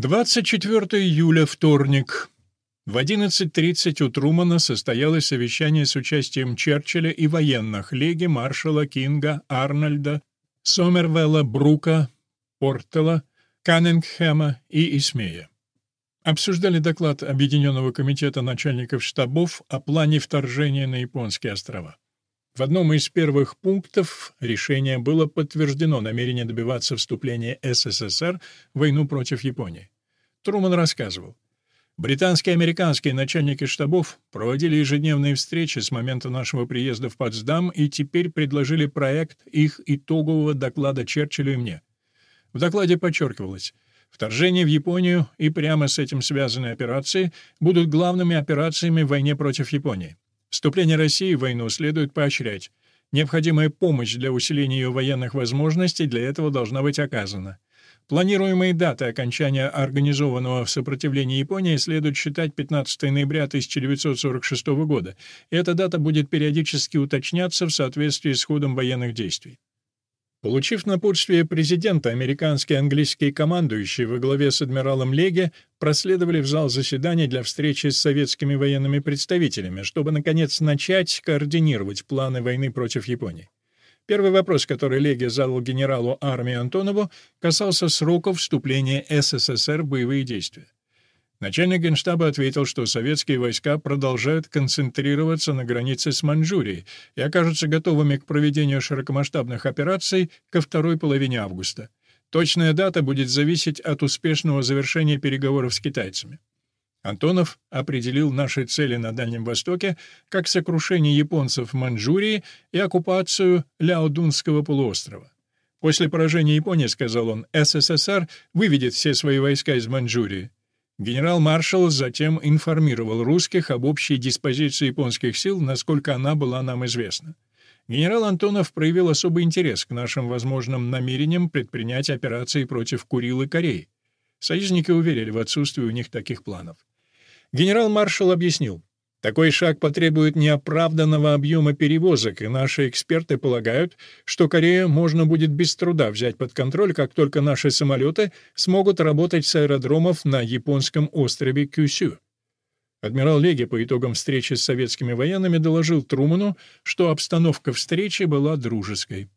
24 июля, вторник. В 11.30 у Трумана состоялось совещание с участием Черчилля и военных Леги, Маршала, Кинга, Арнольда, Сомервелла, Брука, Портела, Каннингхэма и Исмея. Обсуждали доклад Объединенного комитета начальников штабов о плане вторжения на японские острова. В одном из первых пунктов решения было подтверждено намерение добиваться вступления СССР в войну против Японии. Труман рассказывал. Британские и американские начальники штабов проводили ежедневные встречи с момента нашего приезда в Потсдам и теперь предложили проект их итогового доклада Черчиллю и мне. В докладе подчеркивалось, вторжение в Японию и прямо с этим связанные операции будут главными операциями в войне против Японии. Вступление России в войну следует поощрять. Необходимая помощь для усиления ее военных возможностей для этого должна быть оказана. Планируемые даты окончания организованного сопротивления Японии следует считать 15 ноября 1946 года, эта дата будет периодически уточняться в соответствии с ходом военных действий. Получив напутствие президента, американские и английские командующие во главе с адмиралом Леге проследовали в зал заседаний для встречи с советскими военными представителями, чтобы, наконец, начать координировать планы войны против Японии. Первый вопрос, который Леге задал генералу армии Антонову, касался сроков вступления СССР в боевые действия. Начальник генштаба ответил, что советские войска продолжают концентрироваться на границе с Маньчжурией и окажутся готовыми к проведению широкомасштабных операций ко второй половине августа. Точная дата будет зависеть от успешного завершения переговоров с китайцами. Антонов определил наши цели на Дальнем Востоке как сокрушение японцев в Маньчжурии и оккупацию Ляодунского полуострова. После поражения Японии, сказал он, СССР выведет все свои войска из Маньчжурии. Генерал-маршал затем информировал русских об общей диспозиции японских сил, насколько она была нам известна. Генерал Антонов проявил особый интерес к нашим возможным намерениям предпринять операции против Курил и Кореи. Союзники уверили в отсутствии у них таких планов. Генерал-маршал объяснил, такой шаг потребует неоправданного объема перевозок, и наши эксперты полагают, что Корею можно будет без труда взять под контроль, как только наши самолеты смогут работать с аэродромов на японском острове Кюсю. Адмирал Леги по итогам встречи с советскими военными доложил Труману, что обстановка встречи была дружеской.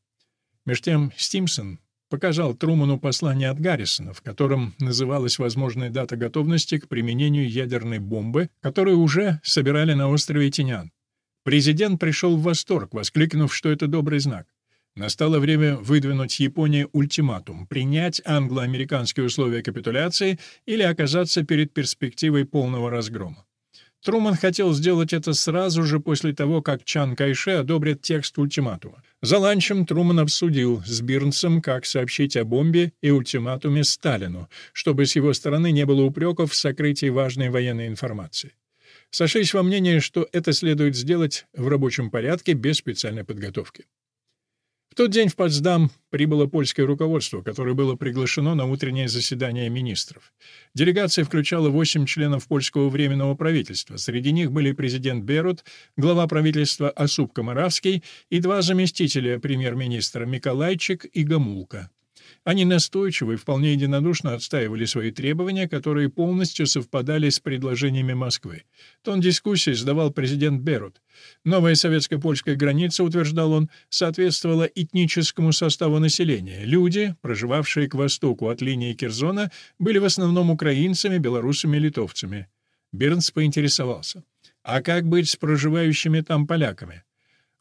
Меж тем Стимсон показал Труману послание от Гаррисона, в котором называлась возможная дата готовности к применению ядерной бомбы, которую уже собирали на острове Тинян. Президент пришел в восторг, воскликнув, что это добрый знак. Настало время выдвинуть Японии ультиматум — принять англо-американские условия капитуляции или оказаться перед перспективой полного разгрома. Труман хотел сделать это сразу же после того, как Чан Кайше одобрит текст ультиматума. За ланчем Труман обсудил с Бирнсом, как сообщить о бомбе и ультиматуме Сталину, чтобы с его стороны не было упреков в сокрытии важной военной информации. Сошлись во мнении, что это следует сделать в рабочем порядке без специальной подготовки. В тот день в Потсдам прибыло польское руководство, которое было приглашено на утреннее заседание министров. Делегация включала восемь членов польского временного правительства. Среди них были президент Берут, глава правительства Осуп Комаравский и два заместителя премьер-министра Миколайчик и Гамулка. Они настойчиво и вполне единодушно отстаивали свои требования, которые полностью совпадали с предложениями Москвы. Тон дискуссии сдавал президент Берут. Новая советско-польская граница, утверждал он, соответствовала этническому составу населения. Люди, проживавшие к востоку от линии Кирзона, были в основном украинцами, белорусами и литовцами. Бернс поинтересовался. А как быть с проживающими там поляками?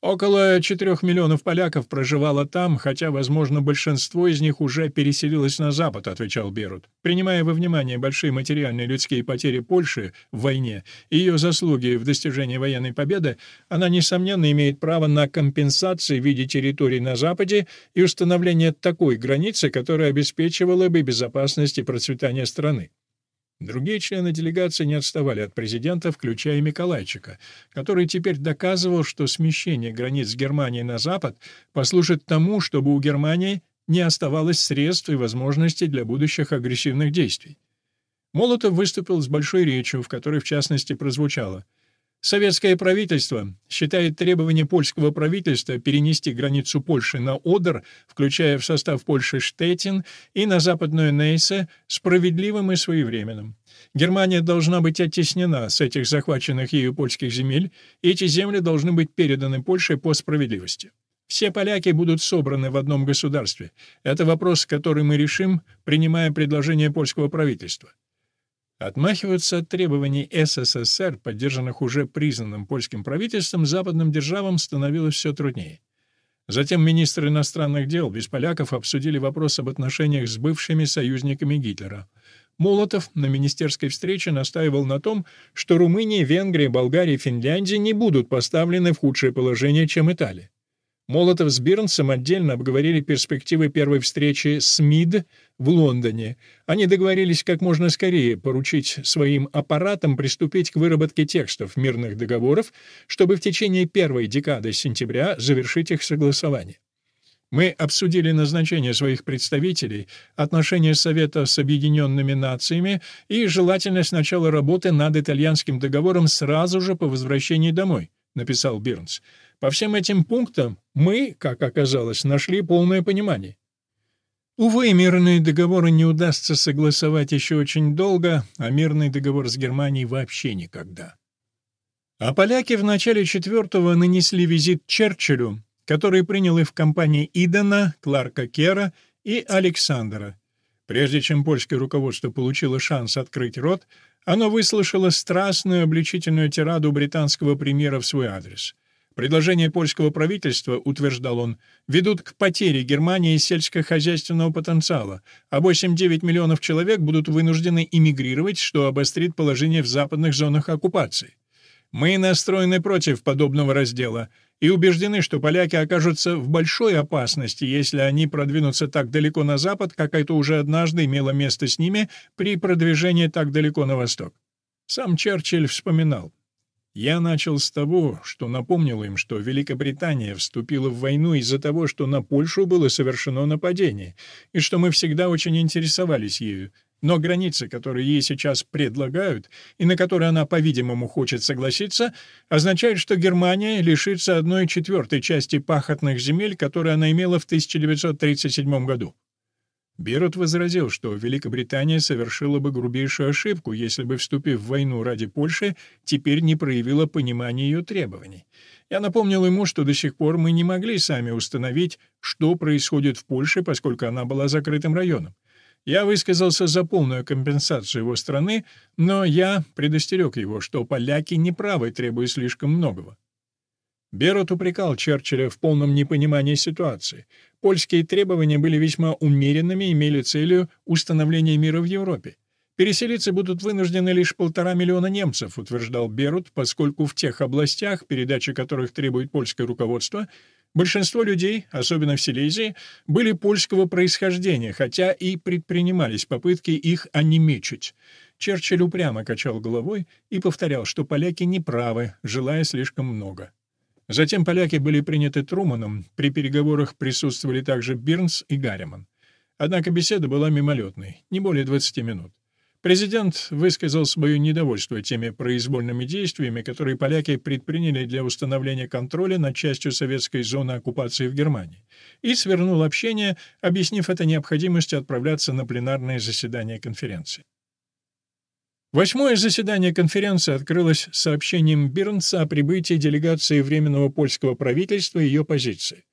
Около 4 миллионов поляков проживало там, хотя, возможно, большинство из них уже переселилось на Запад, отвечал Берут. Принимая во внимание большие материальные людские потери Польши в войне и ее заслуги в достижении военной победы, она, несомненно, имеет право на компенсации в виде территорий на Западе и установление такой границы, которая обеспечивала бы безопасность и процветание страны. Другие члены делегации не отставали от президента, включая Миколайчика, который теперь доказывал, что смещение границ Германии на запад послужит тому, чтобы у Германии не оставалось средств и возможностей для будущих агрессивных действий. Молотов выступил с большой речью, в которой, в частности, прозвучало Советское правительство считает требование польского правительства перенести границу Польши на Одер, включая в состав Польши Штетин, и на западную Нейсе, справедливым и своевременным. Германия должна быть оттеснена с этих захваченных ею польских земель, и эти земли должны быть переданы Польше по справедливости. Все поляки будут собраны в одном государстве. Это вопрос, который мы решим, принимая предложение польского правительства. Отмахиваться от требований СССР, поддержанных уже признанным польским правительством, западным державам становилось все труднее. Затем министры иностранных дел без поляков обсудили вопрос об отношениях с бывшими союзниками Гитлера. Молотов на министерской встрече настаивал на том, что Румыния, Венгрия, Болгария и Финляндия не будут поставлены в худшее положение, чем Италия. Молотов с Бирнсом отдельно обговорили перспективы первой встречи с МИД в Лондоне. Они договорились как можно скорее поручить своим аппаратам приступить к выработке текстов мирных договоров, чтобы в течение первой декады сентября завершить их согласование. Мы обсудили назначение своих представителей, отношения Совета с Объединенными Нациями и желательность начала работы над итальянским договором сразу же по возвращении домой, написал Бирнс. По всем этим пунктам мы, как оказалось, нашли полное понимание. Увы, мирные договоры не удастся согласовать еще очень долго, а мирный договор с Германией вообще никогда. А поляки в начале четвертого нанесли визит Черчиллю, который принял их в компании Идена, Кларка Кера и Александра. Прежде чем польское руководство получило шанс открыть рот, оно выслушало страстную обличительную тираду британского премьера в свой адрес. Предложения польского правительства, утверждал он, ведут к потере Германии сельскохозяйственного потенциала, а 8-9 миллионов человек будут вынуждены эмигрировать, что обострит положение в западных зонах оккупации. Мы настроены против подобного раздела и убеждены, что поляки окажутся в большой опасности, если они продвинутся так далеко на запад, как это уже однажды имело место с ними при продвижении так далеко на восток. Сам Черчилль вспоминал. Я начал с того, что напомнил им, что Великобритания вступила в войну из-за того, что на Польшу было совершено нападение, и что мы всегда очень интересовались ею. Но границы, которые ей сейчас предлагают, и на которые она, по-видимому, хочет согласиться, означают, что Германия лишится одной четвертой части пахотных земель, которые она имела в 1937 году. Берут возразил, что Великобритания совершила бы грубейшую ошибку, если бы, вступив в войну ради Польши, теперь не проявила понимания ее требований. Я напомнил ему, что до сих пор мы не могли сами установить, что происходит в Польше, поскольку она была закрытым районом. Я высказался за полную компенсацию его страны, но я предостерег его, что поляки не правы, требуя слишком многого. Берот упрекал Черчилля в полном непонимании ситуации. Польские требования были весьма умеренными и имели целью установление мира в Европе. Переселиться будут вынуждены лишь полтора миллиона немцев, утверждал Берут, поскольку в тех областях, передачи которых требует польское руководство, большинство людей, особенно в Силезии, были польского происхождения, хотя и предпринимались попытки их онемечить. Черчилль упрямо качал головой и повторял, что поляки неправы, желая слишком много. Затем поляки были приняты Труманом, при переговорах присутствовали также Бирнс и Гарриман. Однако беседа была мимолетной, не более 20 минут. Президент высказал свое недовольство теми произвольными действиями, которые поляки предприняли для установления контроля над частью советской зоны оккупации в Германии, и свернул общение, объяснив это необходимостью отправляться на пленарное заседание конференции. Восьмое заседание конференции открылось сообщением Бирнса о прибытии делегации Временного польского правительства и ее позиции.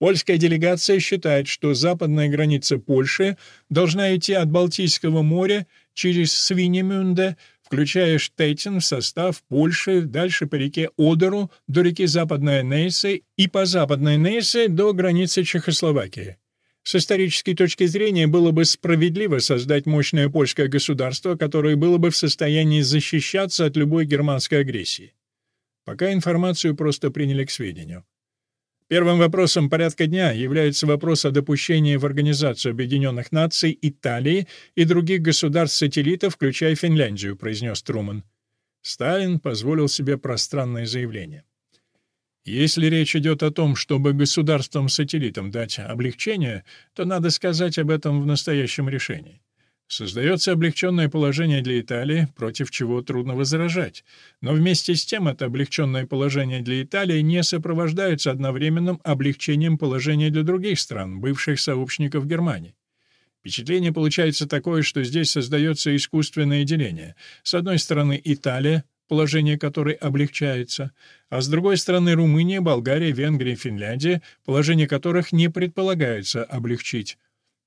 Польская делегация считает, что западная граница Польши должна идти от Балтийского моря через Свинемюнде, включая Штеттин в состав Польши, дальше по реке Одеру до реки Западная Нейсе и по Западной Нейсе до границы Чехословакии. С исторической точки зрения было бы справедливо создать мощное польское государство, которое было бы в состоянии защищаться от любой германской агрессии. Пока информацию просто приняли к сведению. Первым вопросом порядка дня является вопрос о допущении в Организацию Объединенных Наций Италии и других государств-сателлитов, включая Финляндию, произнес Труман. Сталин позволил себе пространное заявление. Если речь идет о том, чтобы государствам-сателлитам дать облегчение, то надо сказать об этом в настоящем решении. Создается облегченное положение для Италии, против чего трудно возражать. Но вместе с тем это облегченное положение для Италии не сопровождается одновременным облегчением положения для других стран, бывших сообщников Германии. Впечатление получается такое, что здесь создается искусственное деление. С одной стороны Италия, положение которой облегчается, а с другой стороны Румыния, Болгария, Венгрия, Финляндия, положение которых не предполагается облегчить.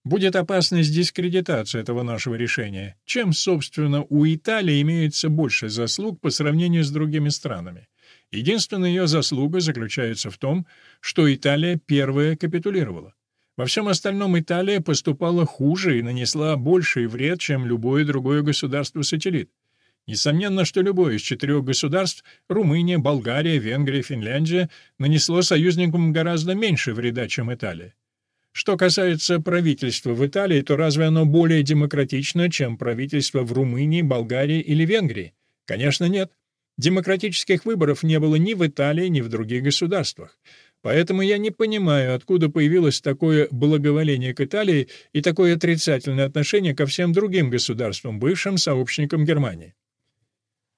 Будет опасность дискредитации этого нашего решения, чем, собственно, у Италии имеется больше заслуг по сравнению с другими странами. Единственная ее заслуга заключается в том, что Италия первая капитулировала. Во всем остальном Италия поступала хуже и нанесла больший вред, чем любое другое государство-сателлит. Несомненно, что любое из четырех государств — Румыния, Болгария, Венгрия, Финляндия — нанесло союзникам гораздо меньше вреда, чем Италия. Что касается правительства в Италии, то разве оно более демократично, чем правительство в Румынии, Болгарии или Венгрии? Конечно, нет. Демократических выборов не было ни в Италии, ни в других государствах. Поэтому я не понимаю, откуда появилось такое благоволение к Италии и такое отрицательное отношение ко всем другим государствам, бывшим сообщникам Германии.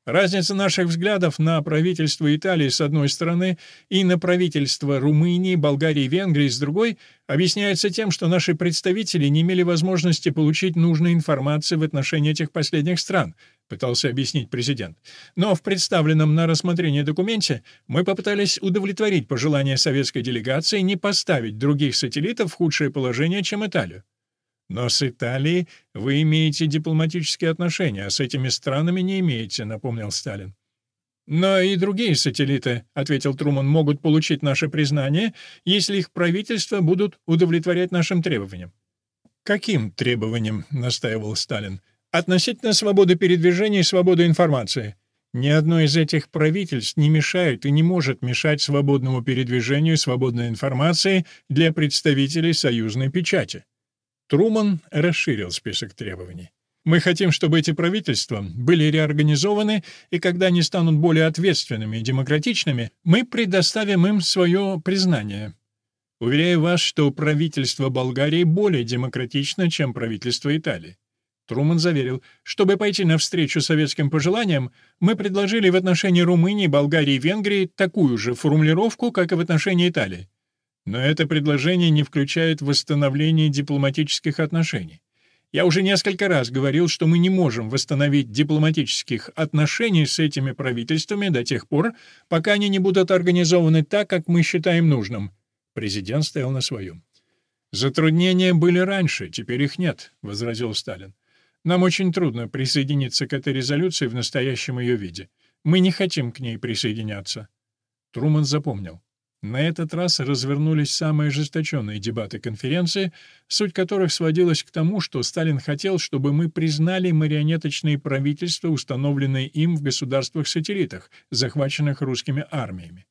Разница наших взглядов на правительство Италии с одной стороны и на правительство Румынии, Болгарии и Венгрии с другой объясняется тем, что наши представители не имели возможности получить нужной информации в отношении этих последних стран, пытался объяснить президент. Но в представленном на рассмотрение документе мы попытались удовлетворить пожелания советской делегации не поставить других сателлитов в худшее положение, чем Италию. Но с Италией вы имеете дипломатические отношения, а с этими странами не имеете, напомнил Сталин. Но и другие сателлиты, ответил Труман, могут получить наше признание, если их правительства будут удовлетворять нашим требованиям. Каким требованиям, настаивал Сталин. Относительно свободы передвижения и свободы информации. Ни одно из этих правительств не мешает и не может мешать свободному передвижению и свободной информации для представителей союзной печати. Труман расширил список требований. Мы хотим, чтобы эти правительства были реорганизованы, и когда они станут более ответственными и демократичными, мы предоставим им свое признание. Уверяю вас, что правительство Болгарии более демократично, чем правительство Италии. Труман заверил, чтобы пойти навстречу советским пожеланиям, мы предложили в отношении Румынии, Болгарии и Венгрии такую же формулировку, как и в отношении Италии. Но это предложение не включает восстановление дипломатических отношений. Я уже несколько раз говорил, что мы не можем восстановить дипломатических отношений с этими правительствами до тех пор, пока они не будут организованы так, как мы считаем нужным. Президент стоял на своем. «Затруднения были раньше, теперь их нет», — возразил Сталин. «Нам очень трудно присоединиться к этой резолюции в настоящем ее виде. Мы не хотим к ней присоединяться». Труман запомнил. На этот раз развернулись самые ожесточенные дебаты конференции, суть которых сводилась к тому, что Сталин хотел, чтобы мы признали марионеточные правительства, установленные им в государствах-сателлитах, захваченных русскими армиями.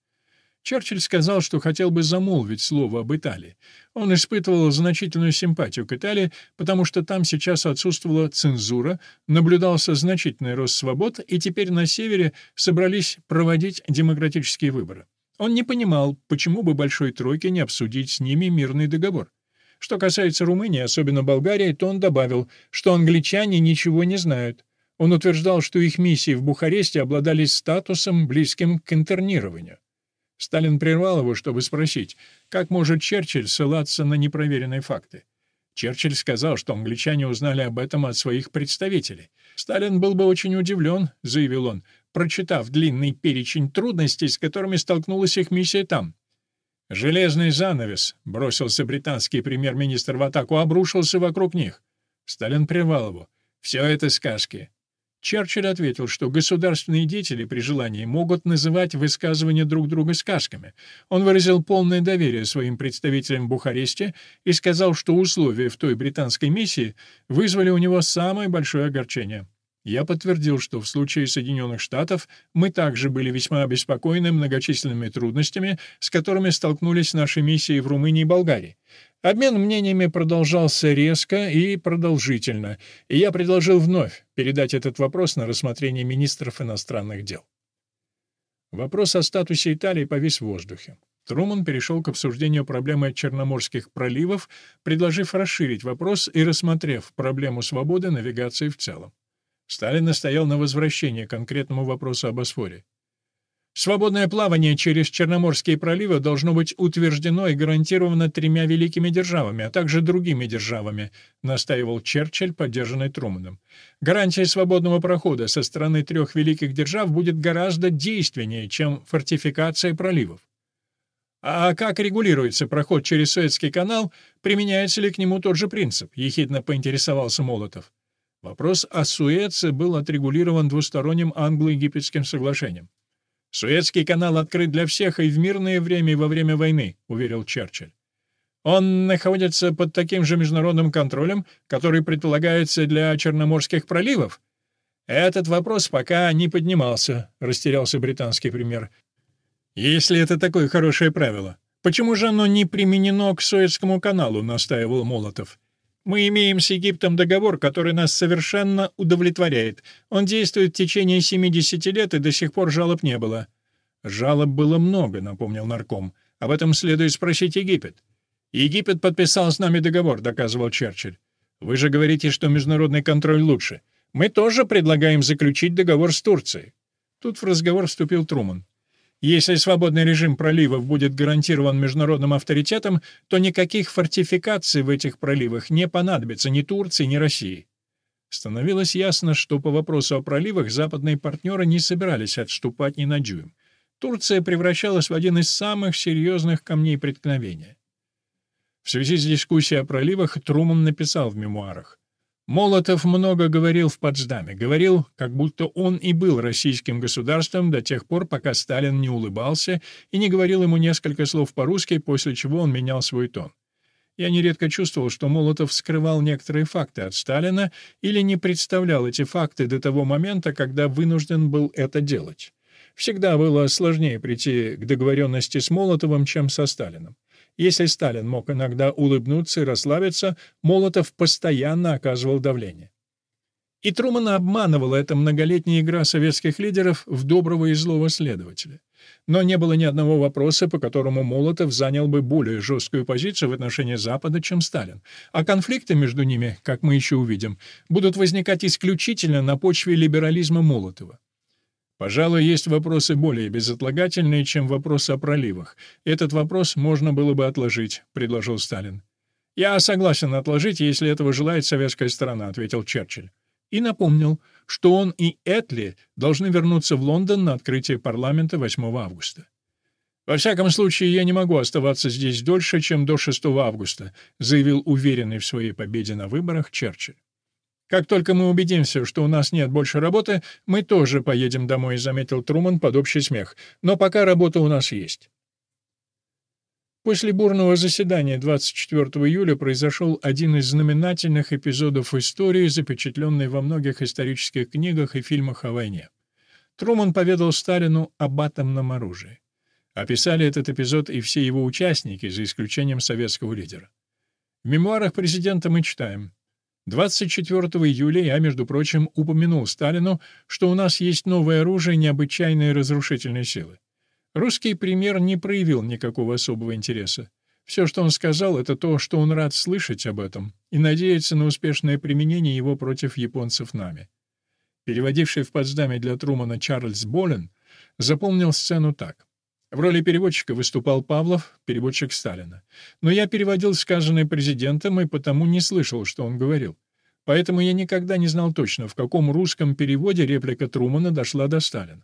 Черчилль сказал, что хотел бы замолвить слово об Италии. Он испытывал значительную симпатию к Италии, потому что там сейчас отсутствовала цензура, наблюдался значительный рост свобод, и теперь на севере собрались проводить демократические выборы. Он не понимал, почему бы Большой Тройке не обсудить с ними мирный договор. Что касается Румынии, особенно Болгарии, то он добавил, что англичане ничего не знают. Он утверждал, что их миссии в Бухаресте обладали статусом, близким к интернированию. Сталин прервал его, чтобы спросить, как может Черчилль ссылаться на непроверенные факты. Черчилль сказал, что англичане узнали об этом от своих представителей. Сталин был бы очень удивлен, заявил он, прочитав длинный перечень трудностей, с которыми столкнулась их миссия там. «Железный занавес», — бросился британский премьер-министр в атаку, обрушился вокруг них. Сталин прервал его. «Все это сказки». Черчилль ответил, что государственные деятели при желании могут называть высказывания друг друга сказками. Он выразил полное доверие своим представителям в Бухаресте и сказал, что условия в той британской миссии вызвали у него самое большое огорчение. Я подтвердил, что в случае Соединенных Штатов мы также были весьма обеспокоены многочисленными трудностями, с которыми столкнулись наши миссии в Румынии и Болгарии. Обмен мнениями продолжался резко и продолжительно, и я предложил вновь передать этот вопрос на рассмотрение министров иностранных дел. Вопрос о статусе Италии повис в воздухе. Труман перешел к обсуждению проблемы Черноморских проливов, предложив расширить вопрос и рассмотрев проблему свободы навигации в целом. Сталин настоял на возвращении к конкретному вопросу об Босфоре. Свободное плавание через Черноморские проливы должно быть утверждено и гарантировано тремя великими державами, а также другими державами, настаивал Черчилль, поддержанный Труманом. Гарантия свободного прохода со стороны трех великих держав будет гораздо действеннее, чем фортификация проливов. А как регулируется проход через Суэцкий канал, применяется ли к нему тот же принцип, ехидно поинтересовался Молотов. Вопрос о Суэце был отрегулирован двусторонним англо-египетским соглашением. «Суэцкий канал открыт для всех и в мирное время, и во время войны», — уверил Черчилль. «Он находится под таким же международным контролем, который предполагается для Черноморских проливов?» «Этот вопрос пока не поднимался», — растерялся британский премьер. «Если это такое хорошее правило, почему же оно не применено к Суэцкому каналу?» — настаивал Молотов. Мы имеем с Египтом договор, который нас совершенно удовлетворяет. Он действует в течение 70 лет, и до сих пор жалоб не было». «Жалоб было много», — напомнил нарком. «Об этом следует спросить Египет». «Египет подписал с нами договор», — доказывал Черчилль. «Вы же говорите, что международный контроль лучше. Мы тоже предлагаем заключить договор с Турцией». Тут в разговор вступил Труман. Если свободный режим проливов будет гарантирован международным авторитетом, то никаких фортификаций в этих проливах не понадобится ни Турции, ни России. Становилось ясно, что по вопросу о проливах западные партнеры не собирались отступать ни на дюйм. Турция превращалась в один из самых серьезных камней преткновения. В связи с дискуссией о проливах Труман написал в мемуарах. Молотов много говорил в Потсдаме, говорил, как будто он и был российским государством до тех пор, пока Сталин не улыбался и не говорил ему несколько слов по-русски, после чего он менял свой тон. Я нередко чувствовал, что Молотов скрывал некоторые факты от Сталина или не представлял эти факты до того момента, когда вынужден был это делать. Всегда было сложнее прийти к договоренности с Молотовым, чем со Сталином. Если Сталин мог иногда улыбнуться и расслабиться, Молотов постоянно оказывал давление. И Трумана обманывала эта многолетняя игра советских лидеров в доброго и злого следователя. Но не было ни одного вопроса, по которому Молотов занял бы более жесткую позицию в отношении Запада, чем Сталин. А конфликты между ними, как мы еще увидим, будут возникать исключительно на почве либерализма Молотова. Пожалуй, есть вопросы более безотлагательные, чем вопрос о проливах. Этот вопрос можно было бы отложить, предложил Сталин. Я согласен отложить, если этого желает советская сторона, ответил Черчилль. И напомнил, что он и Этли должны вернуться в Лондон на открытие парламента 8 августа. «Во всяком случае, я не могу оставаться здесь дольше, чем до 6 августа», заявил уверенный в своей победе на выборах Черчилль. Как только мы убедимся, что у нас нет больше работы, мы тоже поедем домой», — заметил Труман под общий смех. «Но пока работа у нас есть». После бурного заседания 24 июля произошел один из знаменательных эпизодов истории, запечатленный во многих исторических книгах и фильмах о войне. Труман поведал Сталину об атомном оружии. Описали этот эпизод и все его участники, за исключением советского лидера. В мемуарах президента мы читаем 24 июля я, между прочим, упомянул Сталину, что у нас есть новое оружие необычайной разрушительной силы. Русский премьер не проявил никакого особого интереса. Все, что он сказал, это то, что он рад слышать об этом и надеется на успешное применение его против японцев нами. Переводивший в Потсдаме для Трумана Чарльз Болен запомнил сцену так. В роли переводчика выступал Павлов, переводчик Сталина. Но я переводил сказанное президентом и потому не слышал, что он говорил. Поэтому я никогда не знал точно, в каком русском переводе реплика Трумана дошла до Сталина.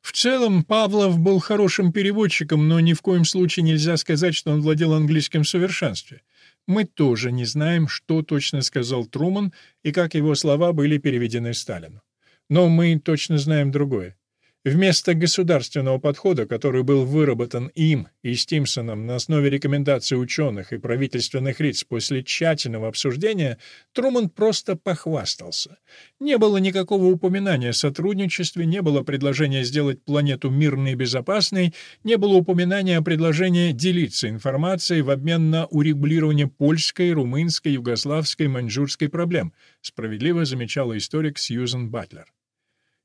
В целом, Павлов был хорошим переводчиком, но ни в коем случае нельзя сказать, что он владел английским в совершенстве. Мы тоже не знаем, что точно сказал Труман и как его слова были переведены Сталину. Но мы точно знаем другое. Вместо государственного подхода, который был выработан им и Стимсоном на основе рекомендаций ученых и правительственных лиц после тщательного обсуждения, Труман просто похвастался. Не было никакого упоминания о сотрудничестве, не было предложения сделать планету мирной и безопасной, не было упоминания о предложении делиться информацией в обмен на урегулирование польской, румынской, югославской, маньчжурской проблем, справедливо замечала историк Сьюзен Батлер.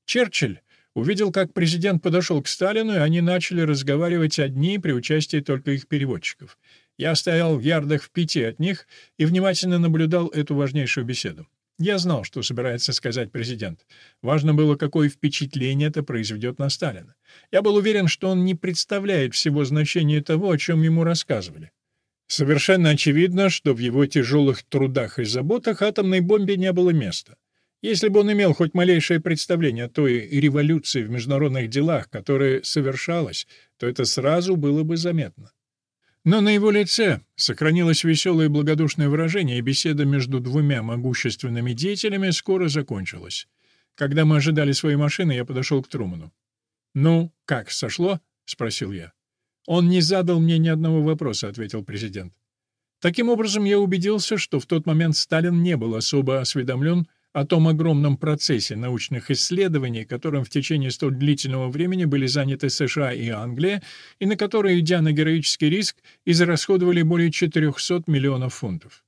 Черчилль Увидел, как президент подошел к Сталину, и они начали разговаривать одни при участии только их переводчиков. Я стоял в ярдах в пяти от них и внимательно наблюдал эту важнейшую беседу. Я знал, что собирается сказать президент. Важно было, какое впечатление это произведет на Сталина. Я был уверен, что он не представляет всего значения того, о чем ему рассказывали. Совершенно очевидно, что в его тяжелых трудах и заботах атомной бомбе не было места. Если бы он имел хоть малейшее представление о той революции в международных делах, которая совершалась, то это сразу было бы заметно. Но на его лице сохранилось веселое и благодушное выражение, и беседа между двумя могущественными деятелями скоро закончилась. Когда мы ожидали своей машины, я подошел к Труману. «Ну, как, сошло?» — спросил я. «Он не задал мне ни одного вопроса», — ответил президент. Таким образом, я убедился, что в тот момент Сталин не был особо осведомлен о том огромном процессе научных исследований, которым в течение столь длительного времени были заняты США и Англия, и на которые, идя на героический риск, израсходовали более 400 миллионов фунтов.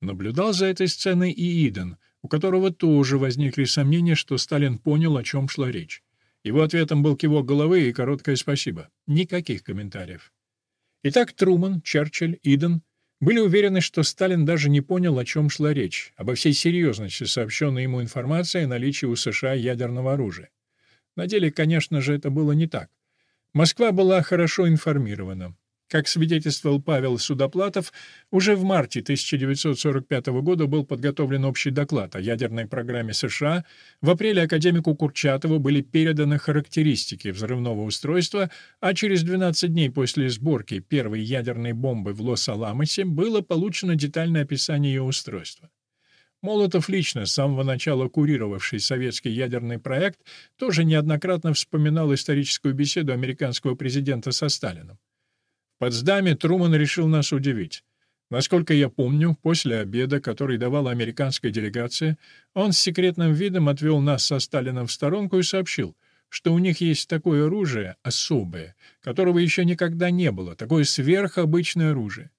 Наблюдал за этой сценой и Иден, у которого тоже возникли сомнения, что Сталин понял, о чем шла речь. Его ответом был кивок головы и короткое спасибо. Никаких комментариев. Итак, Труман, Черчилль, Иден — были уверены, что Сталин даже не понял, о чем шла речь, обо всей серьезности сообщенной ему информации о наличии у США ядерного оружия. На деле, конечно же, это было не так. Москва была хорошо информирована. Как свидетельствовал Павел Судоплатов, уже в марте 1945 года был подготовлен общий доклад о ядерной программе США, в апреле академику Курчатову были переданы характеристики взрывного устройства, а через 12 дней после сборки первой ядерной бомбы в Лос-Аламосе было получено детальное описание ее устройства. Молотов лично, с самого начала курировавший советский ядерный проект, тоже неоднократно вспоминал историческую беседу американского президента со Сталином. Потсдаме Труман решил нас удивить. Насколько я помню, после обеда, который давала американская делегация, он с секретным видом отвел нас со Сталином в сторонку и сообщил, что у них есть такое оружие особое, которого еще никогда не было, такое сверхобычное оружие.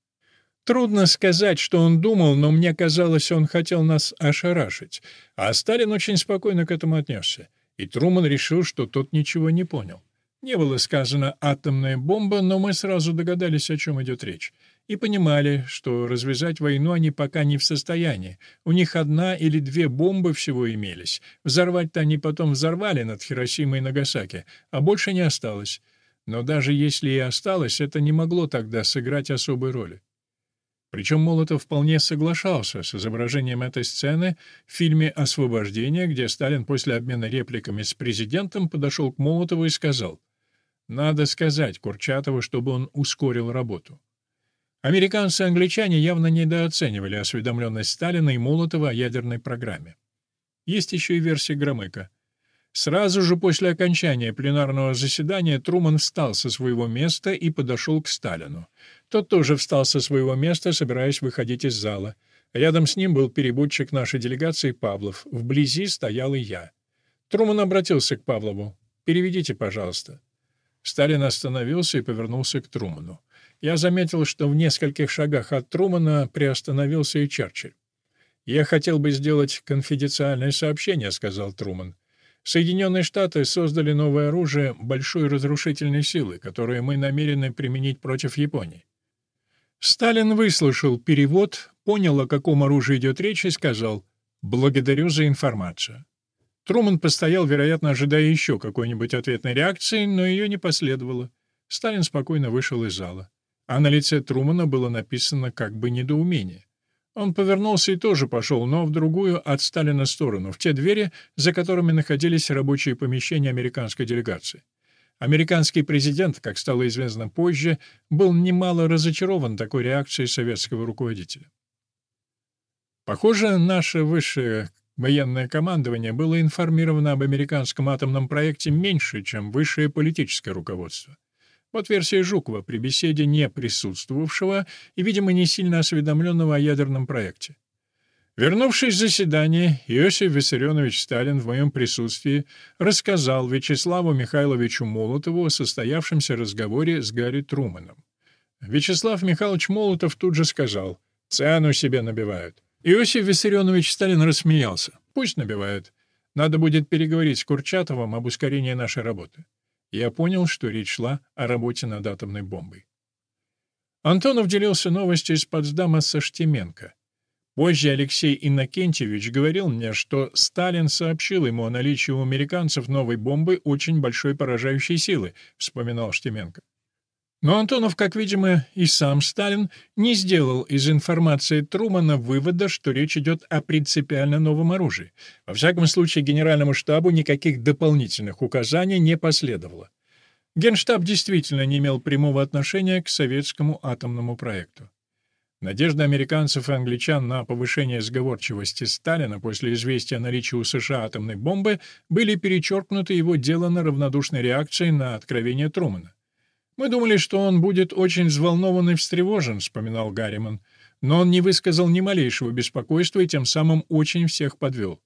Трудно сказать, что он думал, но мне казалось, он хотел нас ошарашить, а Сталин очень спокойно к этому отнесся, и Труман решил, что тот ничего не понял. Не было сказано «атомная бомба», но мы сразу догадались, о чем идет речь. И понимали, что развязать войну они пока не в состоянии. У них одна или две бомбы всего имелись. Взорвать-то они потом взорвали над Хиросимой и Нагасаки, а больше не осталось. Но даже если и осталось, это не могло тогда сыграть особой роли. Причем Молотов вполне соглашался с изображением этой сцены в фильме «Освобождение», где Сталин после обмена репликами с президентом подошел к Молотову и сказал — надо сказать Курчатову, чтобы он ускорил работу. Американцы и англичане явно недооценивали осведомленность Сталина и Молотова о ядерной программе. Есть еще и версия Громыка. Сразу же после окончания пленарного заседания Труман встал со своего места и подошел к Сталину. Тот тоже встал со своего места, собираясь выходить из зала. Рядом с ним был переводчик нашей делегации Павлов. Вблизи стоял и я. Труман обратился к Павлову. «Переведите, пожалуйста». Сталин остановился и повернулся к Труману. Я заметил, что в нескольких шагах от Трумана приостановился и Черчилль. «Я хотел бы сделать конфиденциальное сообщение», — сказал Труман. «Соединенные Штаты создали новое оружие большой разрушительной силы, которое мы намерены применить против Японии». Сталин выслушал перевод, понял, о каком оружии идет речь, и сказал «Благодарю за информацию». Труман постоял, вероятно, ожидая еще какой-нибудь ответной реакции, но ее не последовало. Сталин спокойно вышел из зала. А на лице Трумана было написано как бы недоумение. Он повернулся и тоже пошел, но в другую от Сталина сторону, в те двери, за которыми находились рабочие помещения американской делегации. Американский президент, как стало известно позже, был немало разочарован такой реакцией советского руководителя. Похоже, наше высшее Военное командование было информировано об американском атомном проекте меньше, чем высшее политическое руководство. Вот версия Жукова при беседе не присутствовавшего и, видимо, не сильно осведомленного о ядерном проекте. Вернувшись с заседания, Иосиф Виссарионович Сталин в моем присутствии рассказал Вячеславу Михайловичу Молотову о состоявшемся разговоре с Гарри Труманом. Вячеслав Михайлович Молотов тут же сказал «Цену себе набивают». Иосиф Виссарионович Сталин рассмеялся. «Пусть набивают. Надо будет переговорить с Курчатовым об ускорении нашей работы. Я понял, что речь шла о работе над атомной бомбой. Антонов делился новостью из Потсдама со Штеменко. Позже Алексей Иннокентьевич говорил мне, что Сталин сообщил ему о наличии у американцев новой бомбы очень большой поражающей силы, вспоминал Штеменко. Но Антонов, как видимо, и сам Сталин не сделал из информации Трумана вывода, что речь идет о принципиально новом оружии. Во всяком случае, генеральному штабу никаких дополнительных указаний не последовало. Генштаб действительно не имел прямого отношения к советскому атомному проекту. Надежды американцев и англичан на повышение сговорчивости Сталина после известия о наличии у США атомной бомбы были перечеркнуты его делано равнодушной реакцией на откровение Трумана. «Мы думали, что он будет очень взволнован и встревожен», — вспоминал Гарриман, но он не высказал ни малейшего беспокойства и тем самым очень всех подвел.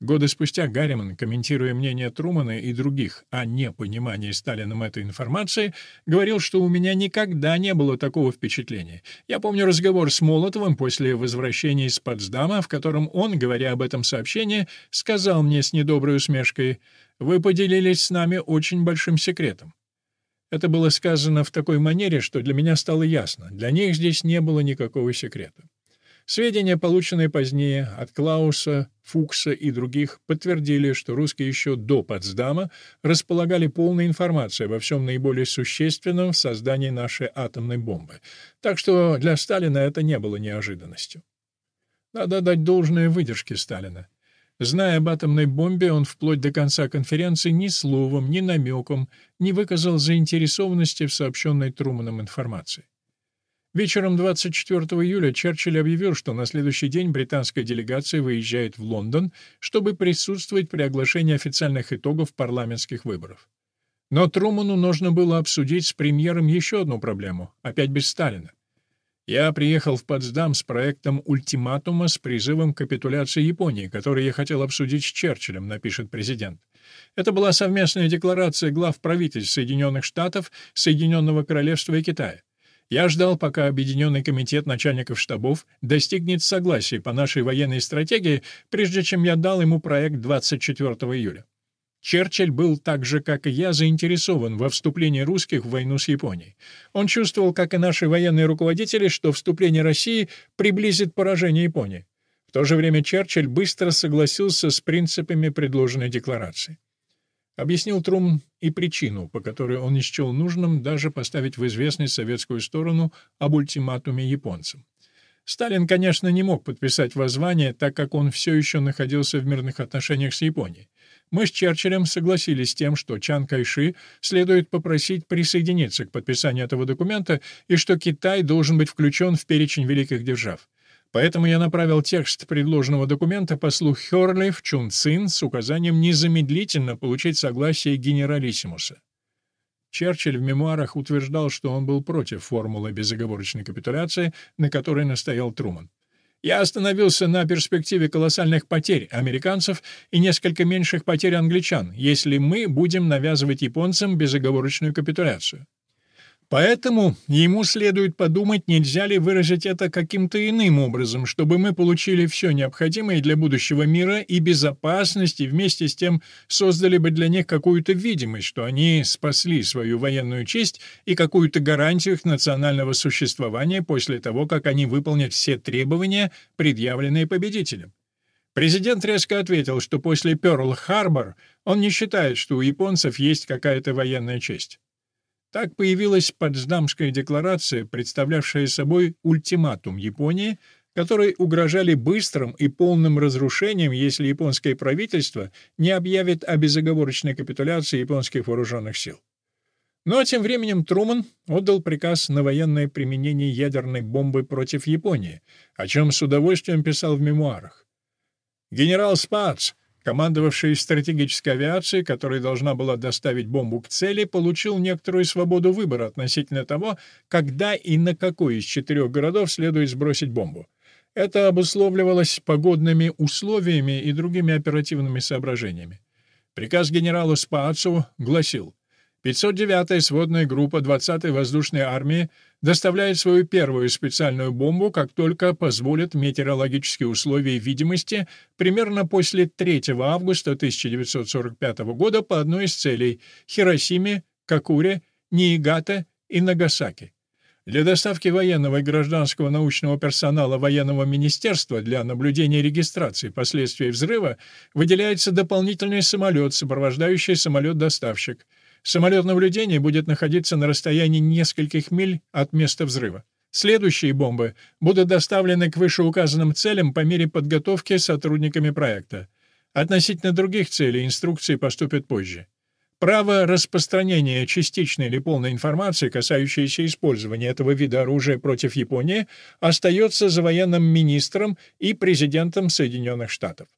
Годы спустя Гарриман, комментируя мнение Трумана и других о непонимании Сталином этой информации, говорил, что у меня никогда не было такого впечатления. Я помню разговор с Молотовым после возвращения из Потсдама, в котором он, говоря об этом сообщении, сказал мне с недоброй усмешкой «Вы поделились с нами очень большим секретом». Это было сказано в такой манере, что для меня стало ясно, для них здесь не было никакого секрета. Сведения, полученные позднее от Клауса, Фукса и других, подтвердили, что русские еще до Потсдама располагали полной информацией обо всем наиболее существенном в создании нашей атомной бомбы. Так что для Сталина это не было неожиданностью. Надо дать должное выдержке Сталина. Зная об атомной бомбе, он вплоть до конца конференции ни словом, ни намеком не выказал заинтересованности в сообщенной Труманом информации. Вечером 24 июля Черчилль объявил, что на следующий день британская делегация выезжает в Лондон, чтобы присутствовать при оглашении официальных итогов парламентских выборов. Но Труману нужно было обсудить с премьером еще одну проблему, опять без Сталина. Я приехал в Потсдам с проектом ультиматума с призывом к капитуляции Японии, который я хотел обсудить с Черчиллем, напишет президент. Это была совместная декларация глав правительств Соединенных Штатов, Соединенного Королевства и Китая. Я ждал, пока Объединенный комитет начальников штабов достигнет согласия по нашей военной стратегии, прежде чем я дал ему проект 24 июля. Черчилль был так же, как и я, заинтересован во вступлении русских в войну с Японией. Он чувствовал, как и наши военные руководители, что вступление России приблизит поражение Японии. В то же время Черчилль быстро согласился с принципами предложенной декларации. Объяснил Трум и причину, по которой он не счел нужным даже поставить в известность советскую сторону об ультиматуме японцам. Сталин, конечно, не мог подписать воззвание, так как он все еще находился в мирных отношениях с Японией. Мы с Черчиллем согласились с тем, что Чан Кайши следует попросить присоединиться к подписанию этого документа и что Китай должен быть включен в перечень великих держав. Поэтому я направил текст предложенного документа послу Хёрли в Чун Цин с указанием незамедлительно получить согласие генералиссимуса. Черчилль в мемуарах утверждал, что он был против формулы безоговорочной капитуляции, на которой настоял Труман. Я остановился на перспективе колоссальных потерь американцев и несколько меньших потерь англичан, если мы будем навязывать японцам безоговорочную капитуляцию. Поэтому ему следует подумать, нельзя ли выразить это каким-то иным образом, чтобы мы получили все необходимое для будущего мира и безопасности, вместе с тем создали бы для них какую-то видимость, что они спасли свою военную честь и какую-то гарантию их национального существования после того, как они выполнят все требования, предъявленные победителем. Президент резко ответил, что после Пёрл-Харбор он не считает, что у японцев есть какая-то военная честь. Так появилась Потсдамская декларация, представлявшая собой ультиматум Японии, которой угрожали быстрым и полным разрушением, если японское правительство не объявит о безоговорочной капитуляции японских вооруженных сил. Но тем временем Труман отдал приказ на военное применение ядерной бомбы против Японии, о чем с удовольствием писал в мемуарах. Генерал Спац командовавший стратегической авиацией, которая должна была доставить бомбу к цели, получил некоторую свободу выбора относительно того, когда и на какой из четырех городов следует сбросить бомбу. Это обусловливалось погодными условиями и другими оперативными соображениями. Приказ генерала Спаацу гласил 509-я сводная группа 20-й воздушной армии доставляет свою первую специальную бомбу, как только позволят метеорологические условия видимости, примерно после 3 августа 1945 года по одной из целей — Хиросиме, Какуре, Ниигата и Нагасаки. Для доставки военного и гражданского научного персонала военного министерства для наблюдения и регистрации последствий взрыва выделяется дополнительный самолет, сопровождающий самолет-доставщик. Самолет наблюдения будет находиться на расстоянии нескольких миль от места взрыва. Следующие бомбы будут доставлены к вышеуказанным целям по мере подготовки сотрудниками проекта. Относительно других целей инструкции поступят позже. Право распространения частичной или полной информации, касающейся использования этого вида оружия против Японии, остается за военным министром и президентом Соединенных Штатов.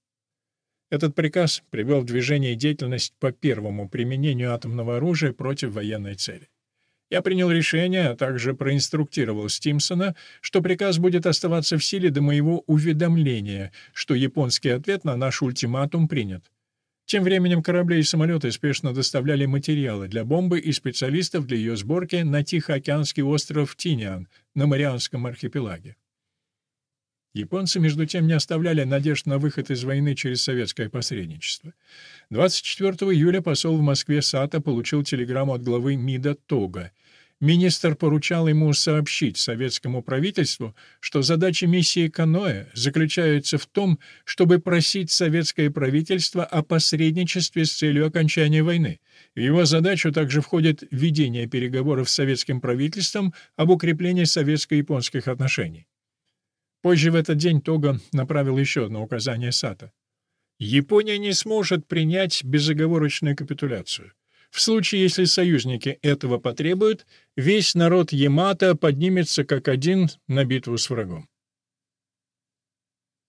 Этот приказ привел в движение деятельность по первому применению атомного оружия против военной цели. Я принял решение, а также проинструктировал Стимсона, что приказ будет оставаться в силе до моего уведомления, что японский ответ на наш ультиматум принят. Тем временем корабли и самолеты спешно доставляли материалы для бомбы и специалистов для ее сборки на Тихоокеанский остров Тиниан на Марианском архипелаге. Японцы, между тем, не оставляли надежд на выход из войны через советское посредничество. 24 июля посол в Москве Сата получил телеграмму от главы МИДа Тога Министр поручал ему сообщить советскому правительству, что задача миссии Каноэ заключается в том, чтобы просить советское правительство о посредничестве с целью окончания войны. Его задачу также входит ведение переговоров с советским правительством об укреплении советско-японских отношений. Позже в этот день Тога направил еще одно указание Сата. Япония не сможет принять безоговорочную капитуляцию. В случае, если союзники этого потребуют, весь народ Ямато поднимется как один на битву с врагом.